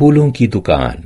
फूलों की दुकान